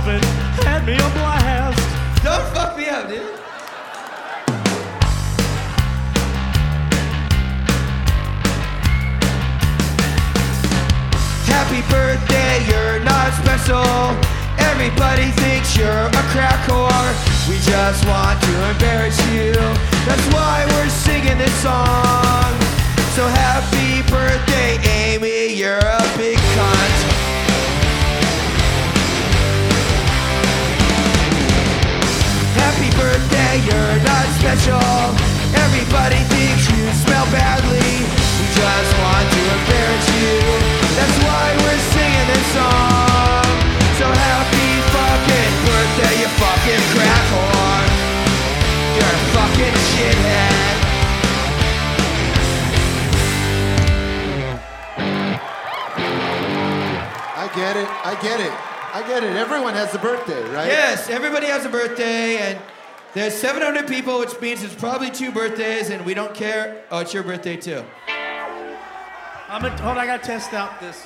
Melvin had me a blast. Don't fuck me up, dude. Happy birthday, you're not special. Everybody thinks you're a crack whore. We just want to embarrass you. That's why we're singing this song. So happy I get it. I get it. I get it. Everyone has a birthday, right? Yes, everybody has a birthday, and there's 700 people, which means it's probably two birthdays, and we don't care. Oh, it's your birthday too. I'm a, hold on, I gotta test out this.